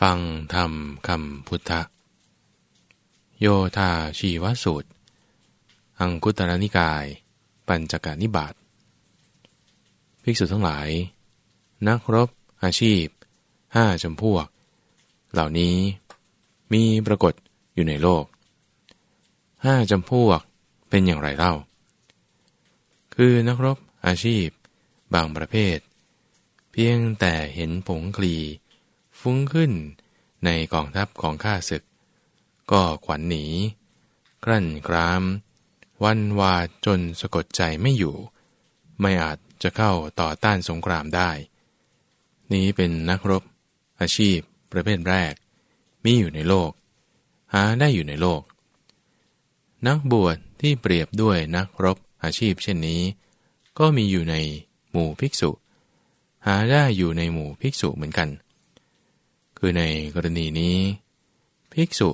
ฟังธรรมคำพุทธะ โยธาชีวสูตร อังคุตรนิกาย ปัญจกานิบาตภิกษุทั้งหลาย นักรบอาชีพห้าจำพวก เหล่านี้มีปรากฏอยู่ในโลกห้าจำพวกเป็นอย่างไรเล่า คือนักรบอาชีพ บางประเภท เพียงแต่เห็นผงคลี ฟุ้งขึ้นในกองทัพของข้าศึก ก็ขวัญหนี กลั้นกราม วันวาจนสะกดใจไม่อยู่ ไม่อาจจะเข้าต่อต้านสงครามได้ นี้เป็นนักรบ อาชีพ ประเภทแรก มีอยู่ในโลก หาได้อยู่ในโลก นักบวชที่เปรียบด้วยนักรบอาชีพเช่นนี้ ก็มีอยู่ในหมู่ภิกษุ หาได้อยู่ในหมู่ภิกษุเหมือนกัน คือในกรณีนี้ ภิกษุ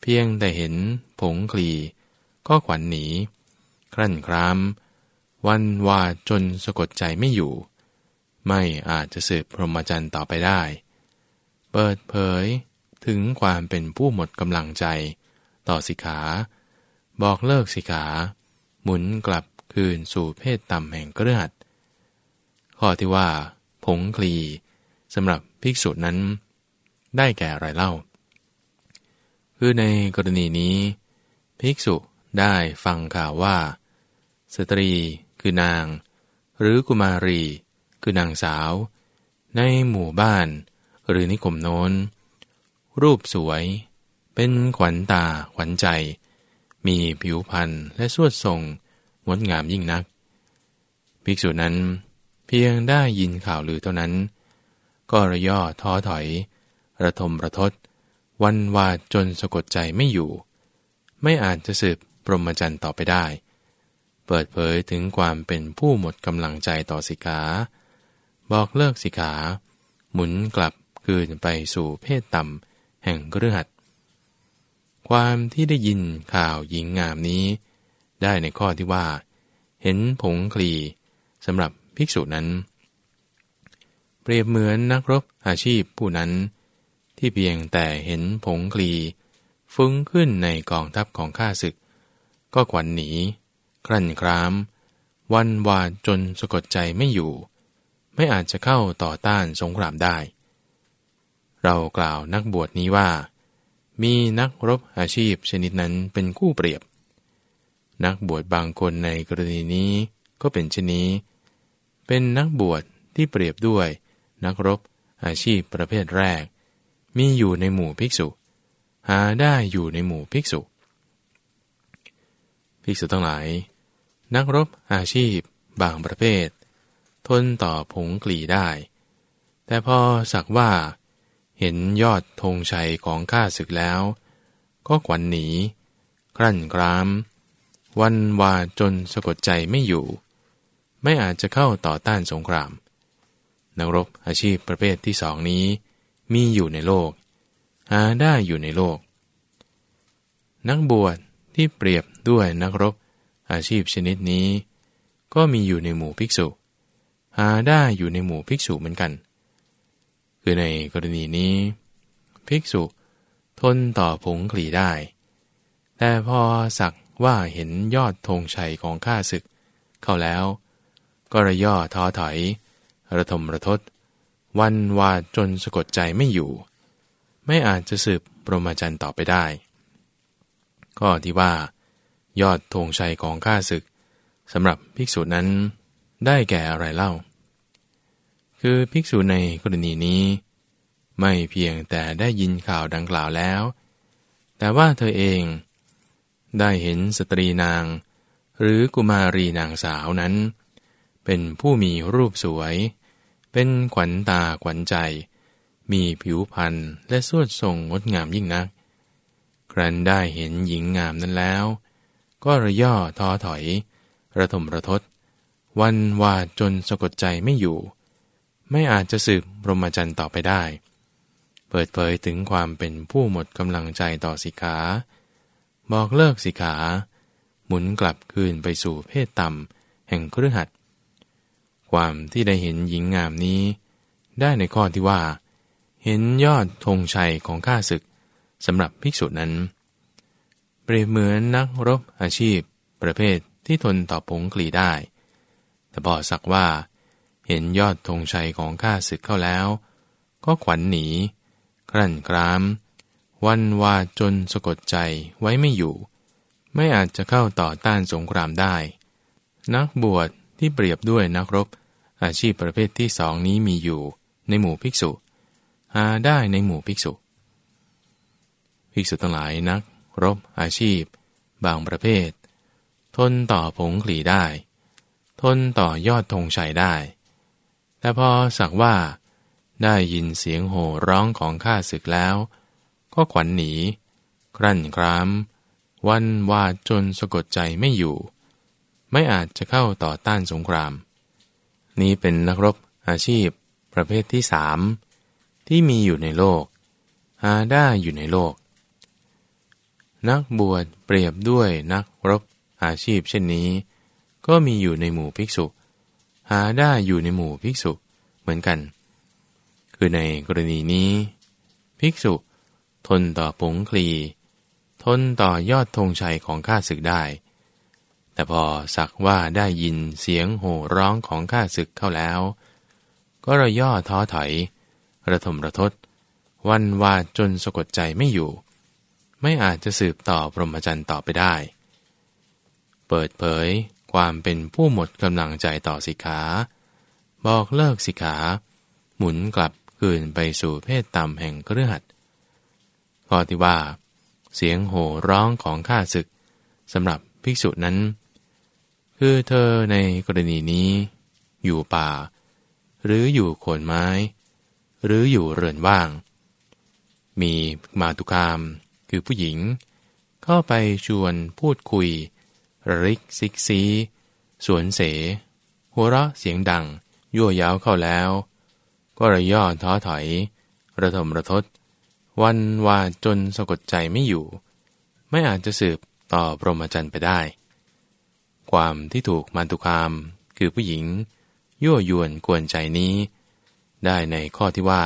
เพียงแต่เห็นผงคลีก็ขวัญหนี ครั่นคราม วันวาจนสะกดใจไม่อยู่ ไม่อาจจะสืบพรหมจรรย์ต่อไปได้ เปิดเผยถึงความเป็นผู้หมดกำลังใจ ต่อสิขา บอกเลิกสิขา หมุนกลับคืนสู่เพศต่ำแห่งเกลือดข้อที่ว่า ผงคลีสำหรับภิกษุนั้น ได้แก่อะไรเล่า คือในกรณีนี้ ภิกษุได้ฟังข่าวว่า สตรีคือนาง หรือกุมารี คือนางสาว ในหมู่บ้าน หรือนิคมโน้น รูปสวย เป็นขวัญตาขวัญใจ มีผิวพรรณและสวดทรงงดงามยิ่งนัก ภิกษุนั้นเพียงได้ยินข่าวลือเท่านั้น ก็ระย่อท้อถอย ระทมระทศ วันวาจนสะกดใจไม่อยู่ ไม่อาจจะสืบปรมจันทร์ต่อไปได้ เปิดเผยถึงความเป็นผู้หมดกำลังใจต่อสิกาบอกเลิกสิกาหมุนกลับคืนไปสู่เพศต่ำแห่งเรือหัดความที่ได้ยินข่าวหญิงงามนี้ ได้ในข้อที่ว่า เห็นผงคลีสำหรับภิกษุนั้น เปรียบเหมือนนักรบอาชีพผู้นั้น ที่เพียงแต่เห็นผงคลีฟุ้งขึ้นในกองทัพของข้าศึก ก็ขวัญหนี ครั่นคราม วันวาจนสะกดใจไม่อยู่ ไม่อาจจะเข้าต่อต้านสงครามได้ เรากล่าวนักบวชนี้ว่า มีนักรบอาชีพชนิดนั้นเป็นคู่เปรียบ นักบวชบางคนในกรณีนี้ก็เป็นชนนี้ เป็นนักบวชที่เปรียบด้วย นักรบอาชีพประเภทแรก มีอยู่ในหมู่ภิกษุ หาได้อยู่ในหมู่ภิกษุ ภิกษุทั้งหลาย นักรบอาชีพ บางประเภท ทนต่อผงกลีได้ แต่พอสักว่า เห็นยอดธงชัยของข้าศึกแล้ว ก็ขวัญหนีกลั่นกราม วันวาจนสะกดใจไม่อยู่ ไม่อาจจะเข้าต่อต้านสงครามนักรบอาชีพประเภทที่สองนี้ มีอยู่ในโลก หาได้อยู่ในโลก นักบวชที่เปรียบด้วยนักรบอาชีพชนิดนี้ ก็มีอยู่ในหมู่ภิกษุ หาได้อยู่ในหมู่ภิกษุเหมือนกัน คือในกรณีนี้ ภิกษุทนต่อผงคลีได้ แต่พอสักว่าเห็นยอดธงชัยของข้าศึก เข้าแล้ว ก็ระย่อท้อถอย ระทมระทศ วันวาจนสะกดใจไม่อยู่ ไม่อาจจะสืบปรมาจันต่อไปได้ก็ที่ว่า ยอดธงชัยของข้าศึกสำหรับภิกษุนั้นได้แก่อะไรเล่า คือภิกษุในกรณีนี้ ไม่เพียงแต่ได้ยินข่าวดังกล่าวแล้ว แต่ว่าเธอเองได้เห็นสตรีนาง หรือกุมารีนางสาวนั้น เป็นผู้มีรูปสวย เป็นขวัญตาขวัญใจ มีผิวพรรณและสวดทรงงดงามยิ่งนัก ครั้นได้เห็นหญิงงามนั้นแล้ว ก็ระย่อท้อถอย ระทมระทศ วันวาจนสะกดใจไม่อยู่ ไม่อาจจะสืบรมจันทร์ต่อไปได้ เปิดเผยถึงความเป็นผู้หมดกำลังใจต่อสิขา บอกเลิกสิขา หมุนกลับคืนไปสู่เพศต่ำแห่งเครือหัด ความที่ได้เห็นหญิงงามนี้ ได้ในข้อที่ว่า เห็นยอดธงชัยของข้าศึกสำหรับภิกษุนั้น เปรียบเหมือนนักรบอาชีพ ประเภทที่ทนต่อผงกลีได้ แต่พอสักว่า เห็นยอดธงชัยของข้าศึกเข้าแล้ว ก็ขวัญหนี ครั่นคราม วันวาจนสะกดใจไว้ไม่อยู่ ไม่อาจจะเข้าต่อต้านสงครามได้ นักบวชที่เปรียบด้วยนักรบ อาชีพประเภทที่สองนี้มีอยู่ในหมู่ภิกษุ หาได้ในหมู่ภิกษุ ภิกษุทั้งหลายนัก รบอาชีพ บางประเภท ทนต่อผงขลีได้ ทนต่อยอดธงชัยได้ แต่พอสักว่าได้ยินเสียงโห่ร้องของข้าศึกแล้ว ก็ขวัญหนีครั่นคราม วันวาจนสะกดใจไม่อยู่ ไม่อาจจะเข้าต่อต้านสงคราม นี้เป็นนักรบอาชีพ ประเภทที่สามที่มีอยู่ในโลก หาได้อยู่ในโลก นักบวชเปรียบด้วยนักรบอาชีพเช่นนี้ ก็มีอยู่ในหมู่ภิกษุ หาได้อยู่ในหมู่ภิกษุเหมือนกัน คือในกรณีนี้ ภิกษุ ทนต่อผงคลี ทนต่อยอดธงชัยของข้าศึกได้ แต่พอสักว่าได้ยินเสียงโห่ร้องของข้าศึกเข้าแล้ว ก็ระย่อท้อถอย ระทมระทศ วันวาจนสะกดใจไม่อยู่ ไม่อาจจะสืบต่อพรหมจรรย์ต่อไปได้ เปิดเผยความเป็นผู้หมดกำลังใจต่อสิกขา บอกเลิกสิกขา หมุนกลับคืนไปสู่เพศต่ำแห่งเครือขัดข้อที่ว่า เสียงโห่ร้องของข้าศึกสำหรับภิกษุนั้น คือเธอในกรณีนี้ อยู่ป่า หรืออยู่โคนไม้ หรืออยู่เรือนว่าง มีมาตุคามคือผู้หญิง เข้าไปชวนพูดคุยระริกซิกซีสวนเส หัวเราะเสียงดัง ยั่วยาวเข้าแล้ว ก็ระย่อท้อถอย ระทมระทศ วันวาจนสะกดใจไม่อยู่ ไม่อาจจะสืบต่อพรหมจรรย์ไปได้ ความที่ถูกมาตุคาม คือผู้หญิง ยั่วยวนกวนใจนี้ ได้ในข้อที่ว่า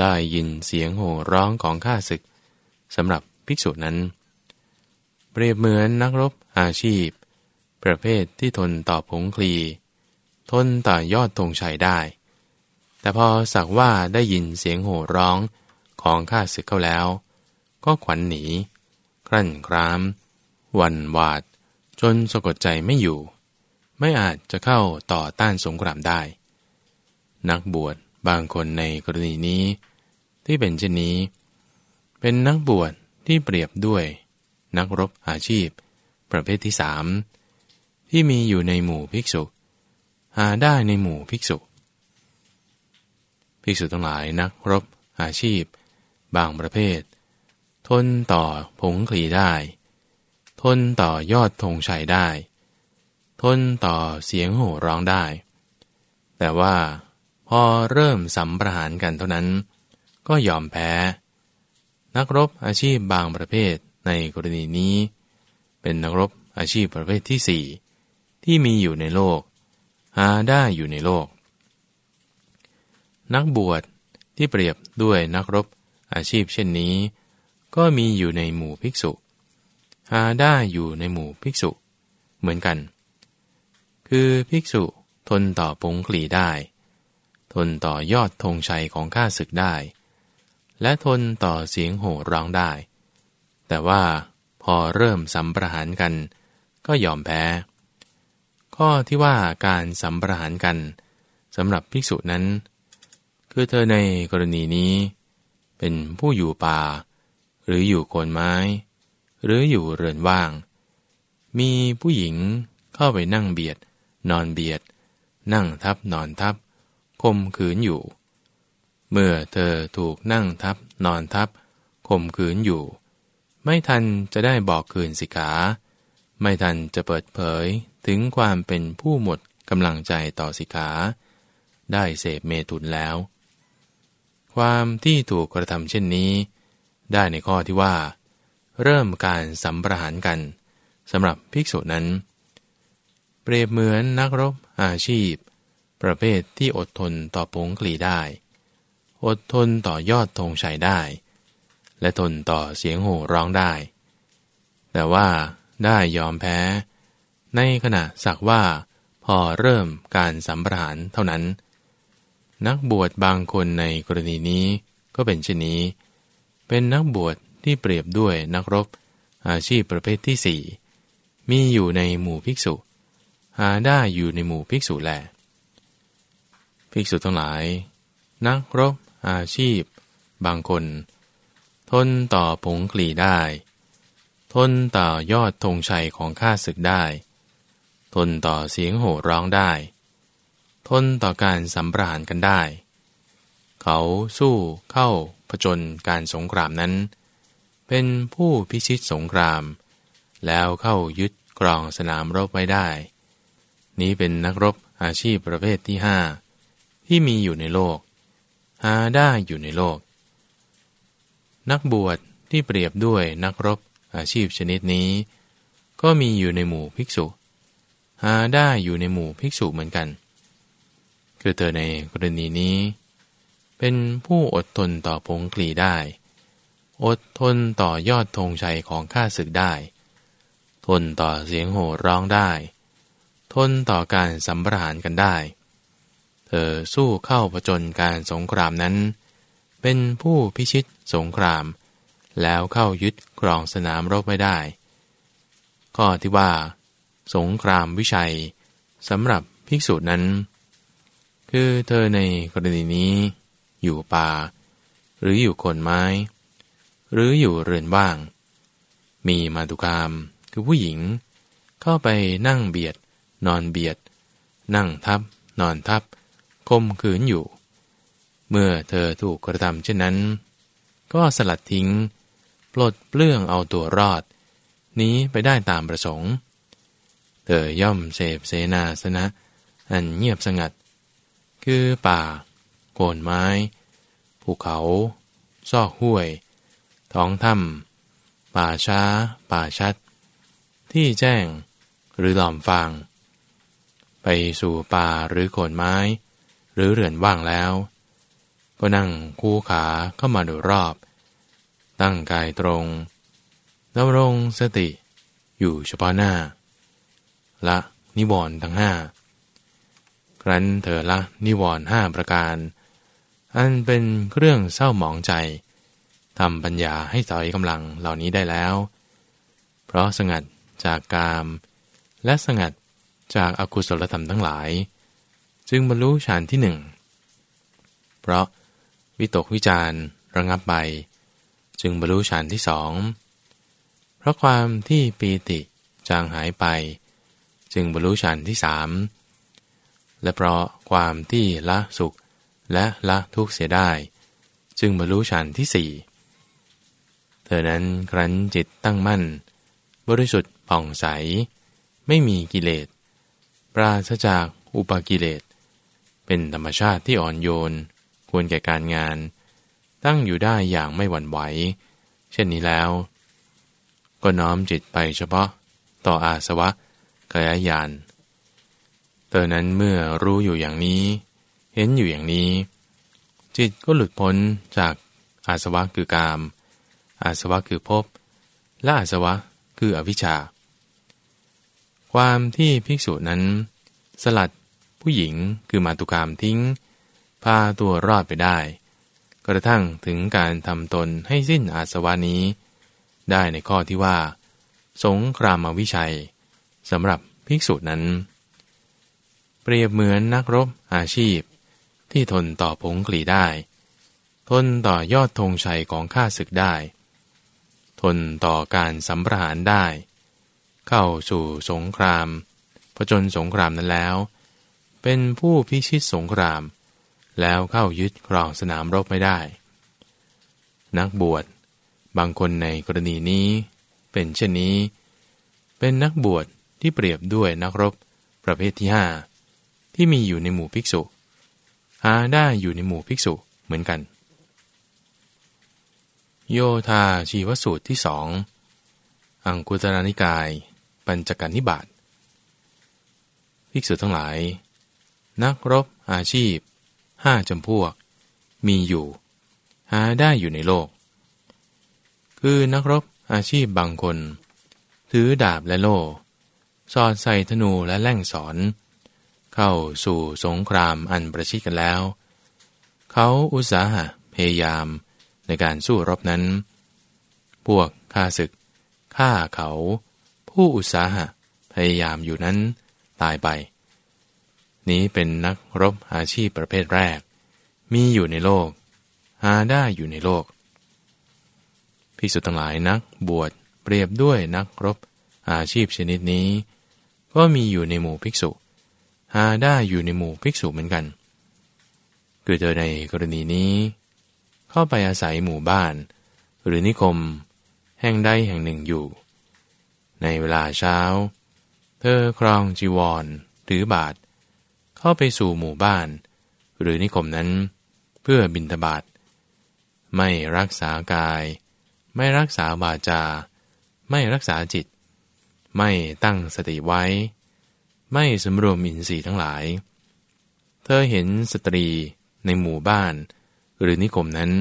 ได้ยินเสียงโห่ร้องของข้าศึกสำหรับภิกษุนั้น เปรียบเหมือนนักรบอาชีพ ประเภทที่ทนต่อผงคลี ทนต่อยอดธงชัยได้ แต่พอสักว่าได้ยินเสียงโห่ร้องของข้าศึกเข้าแล้ว ก็ขวัญหนี ครั่นคราม วันวาด จนสะกดใจไม่อยู่ ไม่อาจจะเข้าต่อต้านสงครามได้ นักบวชบางคนในกรณีนี้ ที่เป็นเช่นนี้ เป็นนักบวชที่เปรียบด้วย นักรบอาชีพ ประเภทที่สามที่มีอยู่ในหมู่ภิกษุ หาได้ในหมู่ภิกษุ ภิกษุทั้งหลายนักรบอาชีพ บางประเภท ทนต่อผงคลีได้ ทนต่อยอดธงชัยได้ ทนต่อเสียงโห่ร้องได้ แต่ว่าพอเริ่มสัมประหารกันเท่านั้น ก็ยอมแพ้ นักรบอาชีพบางประเภทในกรณีนี้ เป็นนักรบอาชีพประเภทที่สี่ที่มีอยู่ในโลก หาได้อยู่ในโลก นักบวชที่เปรียบด้วยนักรบอาชีพเช่นนี้ ก็มีอยู่ในหมู่ภิกษุ หาได้อยู่ในหมู่ภิกษุ เหมือนกัน คือภิกษุทนต่อปงคลีได้ ทนต่อยอดธงชัยของข้าศึกได้ และทนต่อเสียงโห่ร้องได้ แต่ว่าพอเริ่มสัมประหารกัน ก็ยอมแพ้ ข้อที่ว่าการสัมประหารกันสำหรับภิกษุนั้น คือเธอในกรณีนี้ เป็นผู้อยู่ป่า หรืออยู่โคนไม้ หรืออยู่เรือนว่าง มีผู้หญิงเข้าไปนั่งเบียด นอนเบียด นั่งทับนอนทับคมขืนอยู่ เมื่อเธอถูกนั่งทับนอนทับคมขืนอยู่ ไม่ทันจะได้บอกคืนสิกขา ไม่ทันจะเปิดเผยถึงความเป็นผู้หมดกำลังใจต่อสิกขาได้เสพเมตุนแล้ว ความที่ถูกกระทำเช่นนี้ ได้ในข้อที่ว่า เริ่มการสัมประหารกันสำหรับภิกษุนั้น เปรียบเหมือนนักรบอาชีพ ประเภทที่อดทนต่อผงกลีได้ อดทนต่อยอดธงชัยได้ และทนต่อเสียงโห่ร้องได้ แต่ว่าได้ยอมแพ้ ในขณะสักว่าพอเริ่มการสัมปรานเท่านั้น นักบวชบางคนในกรณีนี้ก็เป็นเช่นนี้ เป็นนักบวช ที่เปรียบด้วยนักรบ อาชีพประเภทที่สี่มีอยู่ในหมู่ภิกษุ หาได้อยู่ในหมู่ภิกษุแล ภิกษุทั้งหลาย นักรบ อาชีพ บางคน ทนต่อผงกลีได้ ทนต่อยอดธงชัยของข้าศึกได้ ทนต่อเสียงโห่ร้องได้ ทนต่อการสัมปราณกันได้ เขาสู้เข้าผจญการสงครามนั้น เป็นผู้พิชิตสงคราม แล้วเข้ายึดกรองสนามรบไว้ได้ นี้เป็นนักรบอาชีพประเภทที่ห้าที่มีอยู่ในโลก หาได้อยู่ในโลก นักบวชที่เปรียบด้วยนักรบอาชีพชนิดนี้ ก็มีอยู่ในหมู่ภิกษุ หาได้อยู่ในหมู่ภิกษุเหมือนกัน คือเธอในกรณีนี้ เป็นผู้อดทนต่อพงกลีได้ อดทนต่อยอดธงชัยของข้าศึกได้ ทนต่อเสียงโห่ร้องได้ ทนต่อการสัมปราหารกันได้ เธอสู้เข้าผจญการสงครามนั้น เป็นผู้พิชิตสงคราม แล้วเข้ายึดกรองสนามรบไม่ได้ก็ที่ว่า สงครามวิชัยสำหรับภิกษุนั้น คือเธอในกรณีนี้ อยู่ป่า หรืออยู่คนไม้ หรืออยู่เรือนว่าง มีมาตุกามคือผู้หญิง เข้าไปนั่งเบียด นอนเบียด นั่งทับ นอนทับคมขืนอยู่ เมื่อเธอถูกกระทำเช่นนั้น ก็สลัดทิ้ง ปลดเปลื้องเอาตัวรอด นี้ไปได้ตามประสงค์ เธอย่อมเสพเสนาสนะ อันเงียบสงัด คือป่า โกนไม้ ภูเขา ซอกห้วย ท้องถ้ำป่าช้า ป่าชัด ที่แจ้งหรือหลอมฟาง ไปสู่ป่าหรือโคนไม้ หรือเรือนว่างแล้ว ก็นั่งคู่ขาเข้ามาโดยรอบ ตั้งกายตรงดำรงสติ อยู่เฉพาะหน้า ละนิวรณ์ทั้งห้าครั้นเธอละนิวรณ์ห้าประการ อันเป็นเครื่องเศร้าหมองใจ ทำปัญญาให้ถอยกำลังเหล่านี้ได้แล้ว เพราะสงัดจากกาม และสงัดจากอากุศลธรรมทั้งหลาย จึงบรรลุฌานที่หนึ่ง เพราะวิตกวิจารระงับไป จึงบรรลุฌานที่สอง เพราะความที่ปีติจางหายไป จึงบรรลุฌานที่สามและเพราะความที่ละสุขและละทุกข์เสียได้ จึงบรรลุฌานที่สี่ เธอนั้นครั้นจิตตั้งมั่น บริสุทธิ์ผ่องใส ไม่มีกิเลส ปราศจากอุปกิเลส เป็นธรรมชาติที่อ่อนโยน ควรแก่การงาน ตั้งอยู่ได้อย่างไม่หวั่นไหว เช่นนี้แล้ว ก็น้อมจิตไปเฉพาะ ต่ออาสวะกายญาณเตอนั้นเมื่อรู้อยู่อย่างนี้ เห็นอยู่อย่างนี้ จิตก็หลุดพ้นจากอาสวะคือกาม อาสวะคือภพและอาสวะคืออวิชชา ความที่ภิกษุนั้น สลัดผู้หญิงคือมาตุกามทิ้ง พาตัวรอดไปได้ กระทั่งถึงการทำตนให้สิ้นอาสวะนี้ ได้ในข้อที่ว่า สงครามวิชัยสำหรับภิกษุนั้น เปรียบเหมือนนักรบอาชีพ ที่ทนต่อผงกลีได้ ทนต่อยอดธงชัยของข้าศึกได้ ทนต่อการสัมปหารได้ เข้าสู่สงครามผจญสงครามนั้นแล้ว เป็นผู้พิชิตสงคราม แล้วเข้ายึดครองสนามรบไม่ได้ นักบวชบางคนในกรณีนี้ เป็นเช่นนี้ เป็นนักบวชที่เปรียบด้วยนักรบประเภทที่ห้าที่มีอยู่ในหมู่ภิกษุ หาได้อยู่ในหมู่ภิกษุเหมือนกัน โยธาชีวสูตรที่สองอังคุตรานิกาย ปัญจการนิบาตภิกษุทั้งหลาย นักรบอาชีพห้าจำพวก มีอยู่ หาได้อยู่ในโลก คือนักรบอาชีพบางคน ถือดาบและโล่สอดใส่ธนูและแล่งสอน เข้าสู่สงครามอันประชิดกันแล้ว เขาอุตสาหะพยายาม ในการสู้รบนั้น พวกข้าศึกฆ่าเขา ผู้อุตสาหะพยายามอยู่นั้นตายไป นี้เป็นนักรบอาชีพประเภทแรก มีอยู่ในโลก หาได้อยู่ในโลกพิสุทั้งหลายนักบวชเปรียบด้วยนักรบอาชีพชนิดนี้ ก็มีอยู่ในหมู่ภิกษุ หาได้อยู่ในหมู่ภิกษุเหมือนกัน คือเธอในกรณีนี้ เข้าไปอาศัยหมู่บ้าน หรือนิคม แห่งใดแห่งหนึ่งอยู่ ในเวลาเช้า เธอครองจีวรถือบาท เข้าไปสู่หมู่บ้าน หรือนิคมนั้น เพื่อบินทบาทไม่รักษากาย ไม่รักษาบาจา ไม่รักษาจิต ไม่ตั้งสติไว้ ไม่สำรวมอินทรีย์ทั้งหลาย เธอเห็นสตรีในหมู่บ้าน หรือนิคมนั้น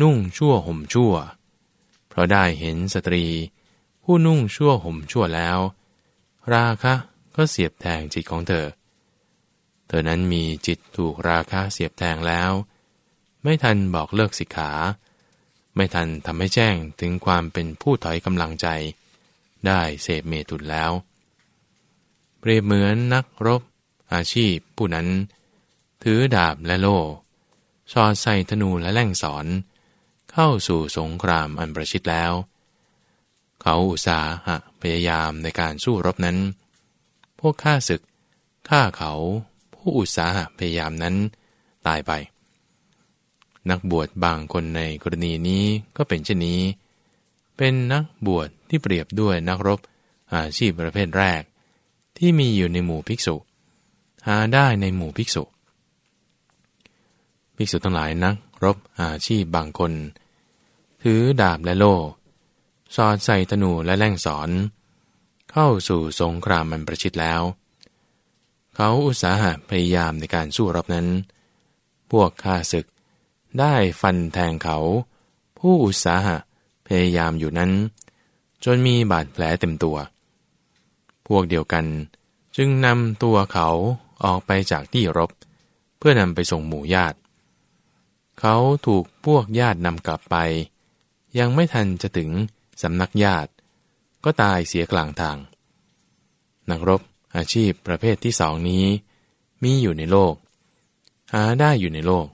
นุ่งชั่วห่มชั่ว เพราะได้เห็นสตรี ผู้นุ่งชั่วห่มชั่วแล้ว ราคะก็เสียบแทงจิตของเธอ เธอนั้นมีจิตถูกราคะเสียบแทงแล้ว ไม่ทันบอกเลิกสิกขา ไม่ทันทำให้แจ้งถึงความเป็นผู้ถอยกำลังใจ ได้เสพเมตุนแล้ว เปรียบเหมือนนักรบอาชีพผู้นั้น ถือดาบและโล่ สอดใส่ธนูและแล่งสอน เข้าสู่สงครามอันประชิดแล้ว เขาอุตสาหะพยายามในการสู้รบนั้น พวกข้าศึกฆ่าเขาผู้อุตสาหะพยายามนั้นตายไป นักบวชบางคนในกรณีนี้ก็เป็นเช่นนี้ เป็นนักบวชที่เปรียบด้วยนักรบอาชีพประเภทแรก ที่มีอยู่ในหมู่ภิกษุ หาได้ในหมู่ภิกษุ ภิกษุทั้งหลายนัก รบอาชีพบางคน ถือดาบและโล่สอดใส่ธนูและแล่งสอน เข้าสู่สงครามมันประชิดแล้ว เขาอุตสาหะพยายามในการสู้รบนั้น พวกข้าศึกได้ฟันแทงเขา ผู้อุตสาหะพยายามอยู่นั้น จนมีบาดแผลเต็มตัว พวกเดียวกันจึงนำตัวเขาออกไปจากที่รบ เพื่อนำไปส่งหมู่ญาติ เขาถูกพวกญาตินำกลับไป ยังไม่ทันจะถึงสำนักญาติ ก็ตายเสียกลางทาง นักรบอาชีพประเภทที่สองนี้ มีอยู่ในโลก หาได้อยู่ในโลก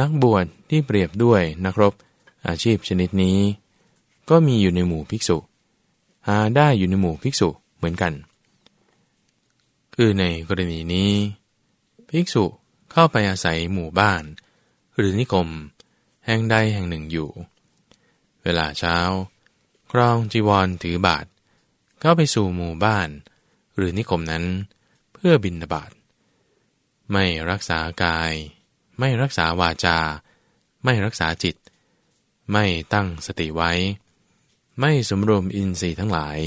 นักบวชที่เปรียบด้วยนักรบอาชีพชนิดนี้ ก็มีอยู่ในหมู่ภิกษุ หาได้อยู่ในหมู่ภิกษุเหมือนกัน คือในกรณีนี้ ภิกษุเข้าไปอาศัยหมู่บ้าน หรือนิคม แห่งใดแห่งหนึ่งอยู่ เวลาเช้า ครองจีวรถือบาท เข้าไปสู่หมู่บ้าน หรือนิคมนั้น เพื่อบินบาตไม่รักษากาย ไม่รักษาวาจา ไม่รักษาจิต ไม่ตั้งสติไว้ ไม่สมรวมอินทรีย์ทั้งหลาย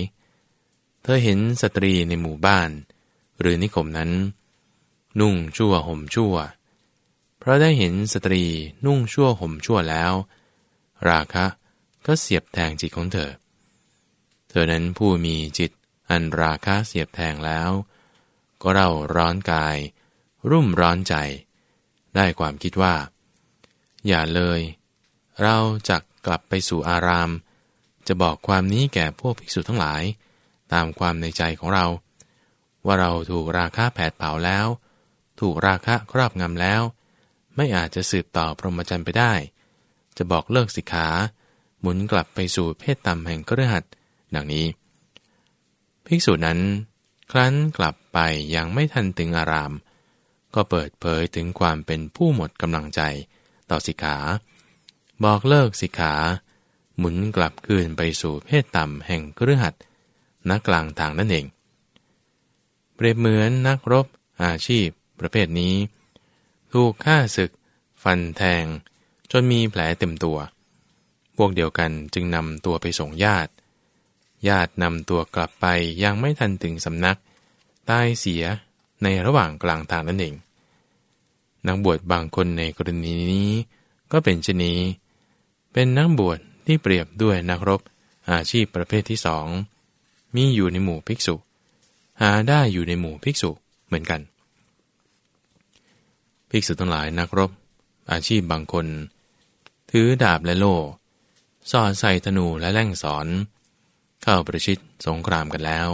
เธอเห็นสตรีในหมู่บ้าน หรือนิคมนั้น นุ่งชั่วห่มชั่ว เพราะได้เห็นสตรีนุ่งชั่วห่มชั่วแล้ว ราคะก็เสียบแทงจิตของเธอ เธอนั้นผู้มีจิตอันราคะเสียบแทงแล้ว ก็เราร้อนกาย รุ่มร้อนใจ ได้ความคิดว่า อย่าเลย เราจะกลับไปสู่อาราม จะบอกความนี้แก่พวกภิกษุทั้งหลาย ตามความในใจของเรา ว่าเราถูกราคะแผดเผาแล้ว ถูกราคะครอบงำแล้ว ไม่อาจจะสืบต่อพรหมจรรย์ไปได้ จะบอกเลิกสิกขา หมุนกลับไปสู่เพศต่ำแห่งกระหัตดังนี้ ภิกษุนั้น ครั้นกลับไปยังไม่ทันถึงอาราม ก็เปิดเผยถึงความเป็นผู้หมดกำลังใจต่อสิกขา บอกเลิกสิกขา หมุนกลับคืนไปสู่เพศต่ำแห่งเครือหัดนักกลางทางนั่นเอง เปรียบเหมือนนักรบอาชีพประเภทนี้ ถูกฆ่าศึก ฟันแทง จนมีแผลเต็มตัว พวกเดียวกันจึงนำตัวไปส่งญาติ ญาตินำตัวกลับไปยังไม่ทันถึงสำนัก ตายเสียในระหว่างกลางทางนั่นเอง นักบวชบางคนในกรณีนี้ก็เป็นชนีเป็นนักบวชที่เปรียบด้วยนักรบอาชีพประเภทที่สองมีอยู่ในหมู่ภิกษุ หาได้อยู่ในหมู่ภิกษุเหมือนกัน ภิกษุทั้งหลายนักรบ อาชีพบางคน ถือดาบและโล่สอดใส่ธนูและแล่งสอน เข้าประชิดสงครามกันแล้ว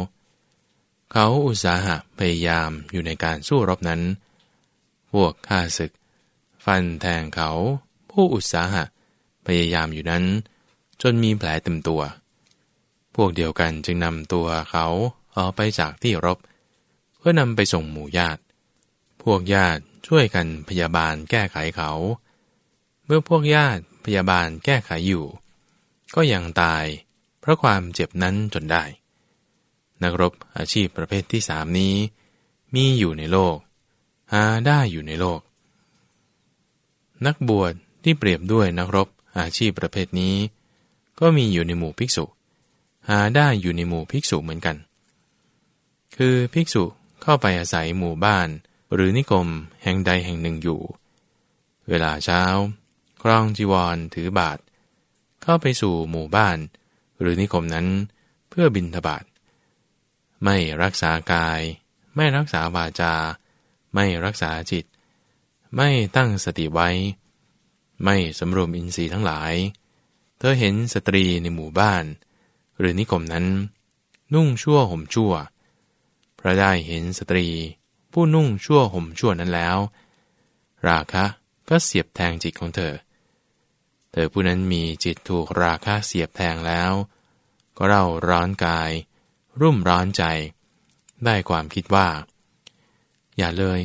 เขาอุตสาหะพยายามอยู่ในการสู้รบนั้น พวกข้าศึก ฟันแทงเขา ผู้อุตสาหะพยายามอยู่นั้น จนมีแผลเต็มตัว พวกเดียวกันจึงนำตัวเขาออกไปจากที่รบ เพื่อนำไปส่งหมู่ญาติ พวกญาติ ช่วยกันพยาบาลแก้ไขเขา เมื่อพวกญาติพยาบาลแก้ไขอยู่ ก็ยังตาย เพราะความเจ็บนั้นจนได้ นักรบอาชีพประเภทที่สามนี้ มีอยู่ในโลก หาได้อยู่ในโลก นักบวชที่เปรียบด้วยนักรบอาชีพประเภทนี้ ก็มีอยู่ในหมู่ภิกษุ หาได้อยู่ในหมู่ภิกษุเหมือนกัน คือภิกษุเข้าไปอาศัยหมู่บ้าน หรือนิคมแห่งใดแห่งหนึ่งอยู่ เวลาเช้า ครองจีวรถือบาท เข้าไปสู่หมู่บ้าน หรือนิคมนั้นเพื่อบิณฑบาตไม่รักษากาย ไม่รักษาวาจา ไม่รักษาจิต ไม่ตั้งสติไว้ ไม่สำรวมอินทรีย์ทั้งหลาย เธอเห็นสตรีในหมู่บ้าน หรือนิคมนั้น นุ่งชั่วห่มชั่วพระได้เห็นสตรี ผู้นุ่งชั่วห่มชั่วนั้นแล้ว ราคะก็เสียบแทงจิตของเธอ เธอผู้นั้นมีจิตถูกราคะเสียบแทงแล้ว ก็เร่าร้อนกาย รุ่มร้อนใจ ได้ความคิดว่า อย่าเลย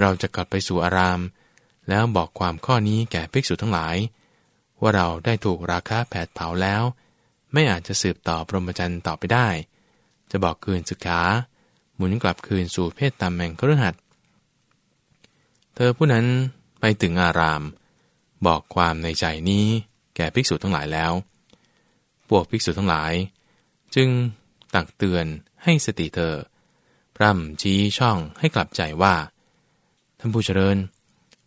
เราจะกลับไปสู่อาราม แล้วบอกความข้อนี้แก่ภิกษุทั้งหลาย ว่าเราได้ถูกราคะแผดเผาแล้ว ไม่อาจจะสืบต่อพรหมจรรย์ต่อไปได้ จะบอกคืนศึกษา หมุนกลับคืนสู่เพศตามแห่งครหัดเธอผู้นั้นไปถึงอาราม บอกความในใจนี้แก่ภิกษุทั้งหลายแล้ว พวกภิกษุทั้งหลาย จึงตักเตือนให้สติเธอ พร่ำชี้ช่องให้กลับใจว่า ท่านผู้เจริญ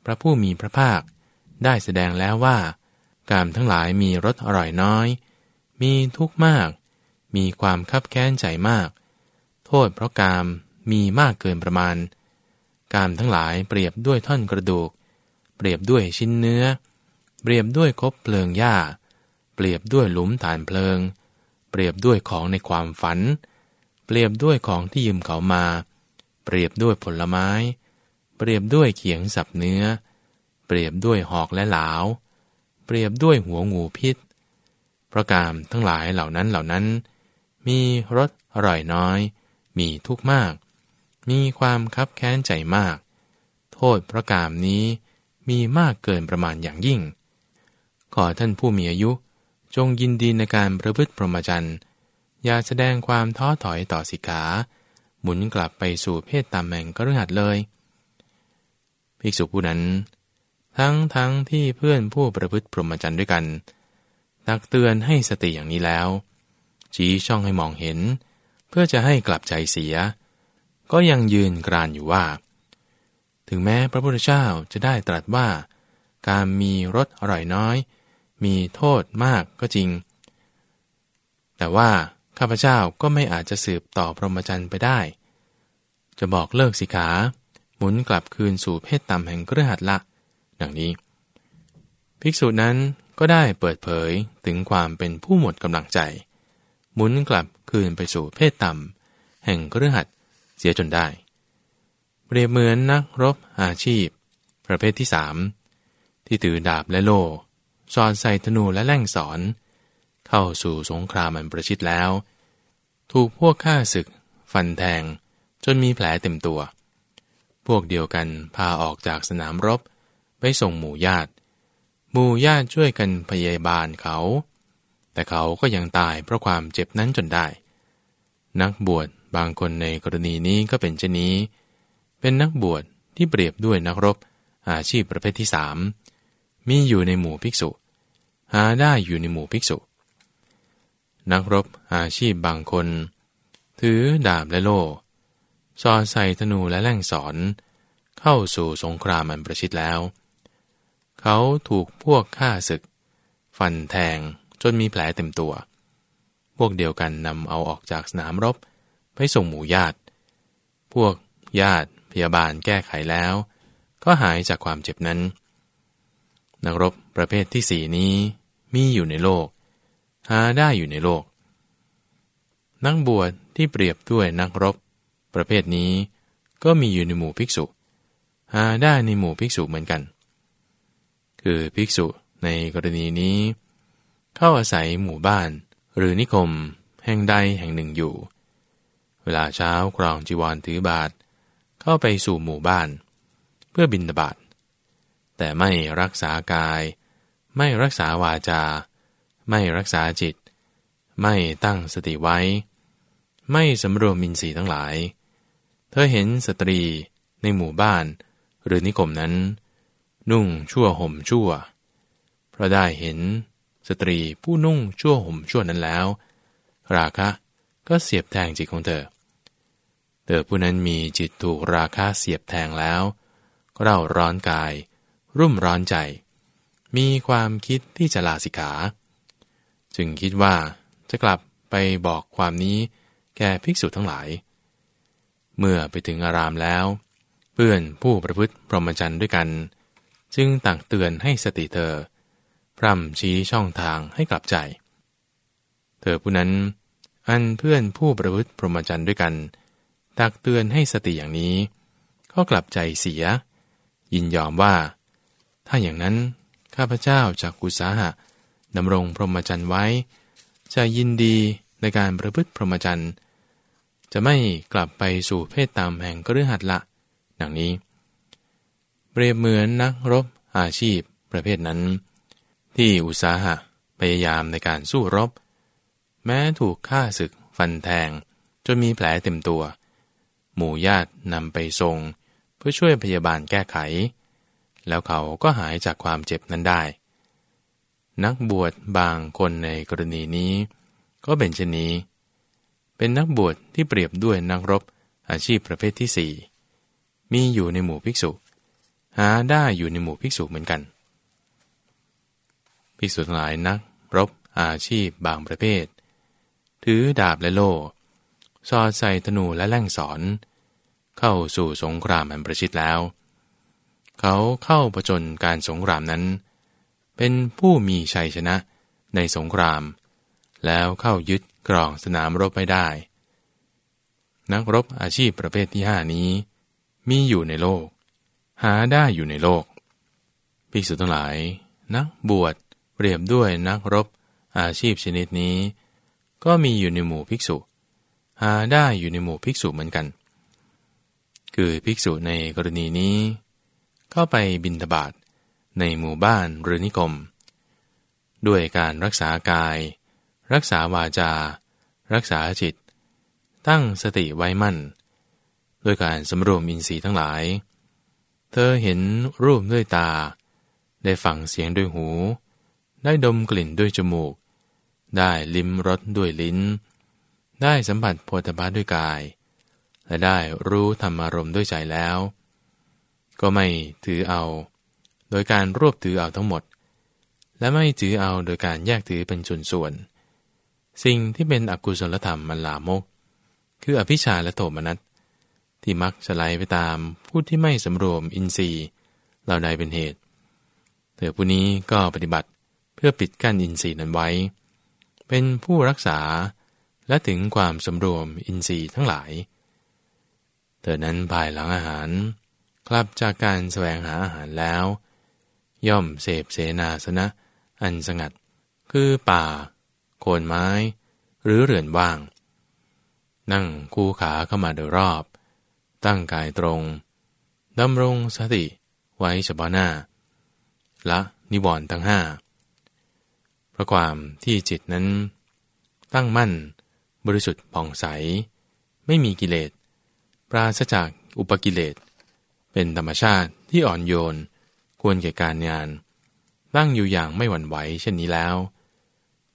พระผู้มีพระภาคได้แสดงแล้วว่า กามทั้งหลายมีรสอร่อยน้อย มีทุกข์มาก มีความคับแค้นใจมาก โทษเพราะกามมีมากเกินประมาณ กามทั้งหลายเปรียบด้วยท่อนกระดูก เปรียบด้วยชิ้นเนื้อ เปรียบด้วยคบเพลิงหญ้า เปรียบด้วยหลุมฐานเพลิง เปรียบด้วยของในความฝัน เปรียบด้วยของที่ยืมเขามา เปรียบด้วยผลไม้ เปรียบด้วยเขียงสับเนื้อ เปรียบด้วยหอกและหลาว เปรียบด้วยหัวงูพิษเพราะกามทั้งหลายเหล่านั้นเหล่านั้น มีรสอร่อยน้อย มีทุกข์มาก มีความคับแค้นใจมาก โทษพระกามนี้มีมากเกินประมาณอย่างยิ่ง ขอท่านผู้มีอายุจงยินดีในการประพฤติพรหมจรรย์ อย่าแสดงความท้อถอยต่อสิกขา หมุนกลับไปสู่เพศตามแห่งกระหัดเลย ภิกษุผู้นั้น ทั้งทั้งที่เพื่อนผู้ประพฤติพรหมจรรย์ด้วยกัน ตักเตือนให้สติอย่างนี้แล้ว ชี้ช่องให้มองเห็น เพื่อจะให้กลับใจเสีย ก็ยังยืนกรานอยู่ว่า ถึงแม้พระพุทธเจ้าจะได้ตรัสว่า การมีรสอร่อยน้อย มีโทษมากก็จริง แต่ว่าข้าพเจ้าก็ไม่อาจจะสืบต่อพรหมจรรย์ไปได้ จะบอกเลิกสิขา หมุนกลับคืนสู่เพศต่ำแห่งเครือหัดละ ดังนี้ ภิกษุนั้นก็ได้เปิดเผยถึงความเป็นผู้หมดกำลังใจ หมุนกลับ คืนไปสู่เพศต่ำแห่งเครือหัดเสียจนได้ เปรียบเหมือนนักรบอาชีพ ประเภทที่สามที่ถือดาบและโล่สอนใส่ธนูและแล่งสอน เข้าสู่สงครามมันประชิดแล้ว ถูกพวกข้าศึก ฟันแทง จนมีแผลเต็มตัว พวกเดียวกันพาออกจากสนามรบ ไปส่งหมู่ญาติ หมู่ญาติช่วยกันพยาบาลเขา แต่เขาก็ยังตายเพราะความเจ็บนั้นจนได้ นักบวชบางคนในกรณีนี้ก็เป็นเช่นนี้ เป็นนักบวชที่เปรียบด้วยนักรบอาชีพประเภทที่สามมีอยู่ในหมู่ภิกษุ หาได้อยู่ในหมู่ภิกษุ นักรบอาชีพบางคน ถือดาบและโล่ซอใส่ธนูและแล่งสอน เข้าสู่สงครามอันประชิดแล้ว เขาถูกพวกฆ่าศึก ฟันแทง จนมีแผลเต็มตัว พวกเดียวกันนำเอาออกจากสนามรบ ไปส่งหมู่ญาติ พวกญาติพยาบาลแก้ไขแล้ว ก็หายจากความเจ็บนั้น นักรบประเภทที่สี่นี้มีอยู่ในโลก หาได้อยู่ในโลก นักบวชที่เปรียบด้วยนักรบ ประเภทนี้ก็มีอยู่ในหมู่ภิกษุ หาได้ในหมู่ภิกษุเหมือนกัน คือภิกษุในกรณีนี้ เข้าอาศัยหมู่บ้าน หรือนิคม แห่งใดแห่งหนึ่งอยู่ เวลาเช้าครองจีวรถือบาท เข้าไปสู่หมู่บ้าน เพื่อบินบาตแต่ไม่รักษากาย ไม่รักษาวาจา ไม่รักษาจิต ไม่ตั้งสติไว้ ไม่สำรวมมินสีทั้งหลาย เธอเห็นสตรีในหมู่บ้าน หรือนิคมนั้น นุ่งชั่วห่มชั่ว เพราะได้เห็น สตรีผู้นุ่งชั่วห่มชั่วนั้นแล้ว ราคะก็เสียบแทงจิตของเธอ เธอผู้นั้นมีจิตถูกราคะเสียบแทงแล้วเร่าร้อนกาย รุ่มร้อนใจ มีความคิดที่จะลาสิกขา จึงคิดว่าจะกลับไปบอกความนี้แก่ภิกษุทั้งหลาย เมื่อไปถึงอารามแล้ว เพื่อนผู้ประพฤติพรหมจรรย์ด้วยกัน จึงตักเตือนให้สติเธอ พร่ำชี้ช่องทางให้กลับใจ เธอผู้นั้น อันเพื่อนผู้ประพฤติพรหมจรรย์ด้วยกัน ตักเตือนให้สติอย่างนี้ ก็กลับใจเสีย ยินยอมว่า ถ้าอย่างนั้น ข้าพเจ้าจากอุสาหะดำรงพรหมจรรย์ไว้ จะยินดีในการประพฤติพรหมจรรย์ จะไม่กลับไปสู่เพศตามแห่งกฤหัสละ ดังนี้ เปรียบเหมือนนักรบอาชีพประเภทนั้น ที่อุตสาหะพยายามในการสู้รบ แม้ถูกฆ่าศึกฟันแทง จนมีแผลเต็มตัว หมู่ญาตินำไปทรง เพื่อช่วยพยาบาลแก้ไข แล้วเขาก็หายจากความเจ็บนั้นได้ นักบวชบางคนในกรณีนี้ ก็เป็นเช่นนี้ เป็นนักบวชที่เปรียบด้วยนักรบอาชีพประเภทที่สี่มีอยู่ในหมู่ภิกษุ หาได้อยู่ในหมู่ภิกษุเหมือนกัน ภิกษุทั้งหลายนัก รบอาชีพบางประเภท ถือดาบและโล่สอดใส่ธนูและแล่งสอน เข้าสู่สงครามอันประชิดแล้ว เขาเข้าประจนการสงครามนั้น เป็นผู้มีชัยชนะในสงคราม แล้วเข้ายึดกรองสนามรบไปได้ นักรบอาชีพประเภทที่ห้านี้ มีอยู่ในโลก หาได้อยู่ในโลกภิกษุทั้งหลาย นักบวช เปรียบด้วยนักรบอาชีพชนิดนี้ ก็มีอยู่ในหมู่ภิกษุ หาได้อยู่ในหมู่ภิกษุเหมือนกัน คือภิกษุในกรณีนี้ เข้าไปบินทบาทในหมู่บ้านหรือนิคม ด้วยการรักษากาย รักษาวาจา รักษาจิต ตั้งสติไว้มั่น ด้วยการสำรวมอินทรีย์ทั้งหลาย เธอเห็นรูปด้วยตา ได้ฟังเสียงด้วยหู ได้ดมกลิ่นด้วยจมูก ได้ลิ้มรสด้วยลิ้น ได้สัมผัสโพธภาด้วยกาย และได้รู้ธรรมารมณ์ด้วยใจแล้ว ก็ไม่ถือเอา โดยการรวบถือเอาทั้งหมด และไม่ถือเอาโดยการแยกถือเป็นส่วนๆสิ่งที่เป็นอกุศลธรรมมันลามก คืออภิชาและโทมนัสที่มักจะไหลไปตามผู้ที่ไม่สำรวมอินทรีย์เหล่าใดเป็นเหตุ เธอผู้นี้ก็ปฏิบัติ เพื่อปิดกั้นอินทรีย์นั้นไว้ เป็นผู้รักษาและถึงความสำรวมอินทรีย์ทั้งหลาย เธอนั้นภายหลังอาหาร กลับจากการแสวงหาอาหารแล้ว ย่อมเสพเสนาสนะ อันสงัด คือป่า โคนไม้ หรือเรือนว่าง นั่งคู่ขาเข้ามาโดยรอบ ตั้งกายตรงดำรงสติไว้เฉพาะหน้า ละนิวรณ์ทั้งห้า พราะความที่จิตนั้น ตั้งมั่น บริสุทธิ์ผ่องใส ไม่มีกิเลส ปราศจากอุปกิเลส เป็นธรรมชาติที่อ่อนโยน ควรแก่การงาน ตั้งอยู่อย่างไม่หวั่นไหวเช่นนี้แล้ว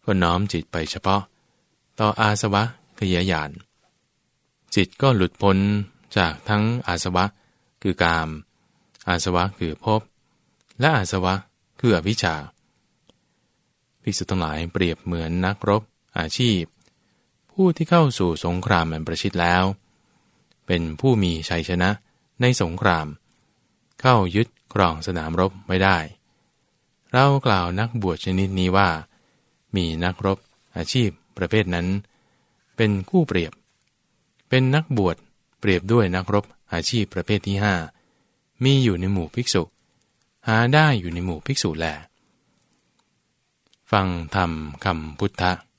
ก็น้อมจิตไปเฉพาะ ต่ออาสวะขยายาน จิตก็หลุดพ้นจากทั้งอาสวะ คือกาม อาสวะคือภพ และอาสวะคืออวิชชา ภิกษุทั้งหลายเปรียบเหมือนนักรบอาชีพ ผู้ที่เข้าสู่สงครามมันประชิดแล้ว เป็นผู้มีชัยชนะในสงคราม เข้ายึดครองสนามรบไม่ได้ เรากล่าวนักบวชชนิดนี้ว่า มีนักรบอาชีพประเภทนั้น เป็นคู่เปรียบ เป็นนักบวชเปรียบด้วยนักรบอาชีพประเภทที่ห้ามีอยู่ในหมู่ภิกษุ หาได้อยู่ในหมู่ภิกษุแล ฟังธรรมคำพุทธธ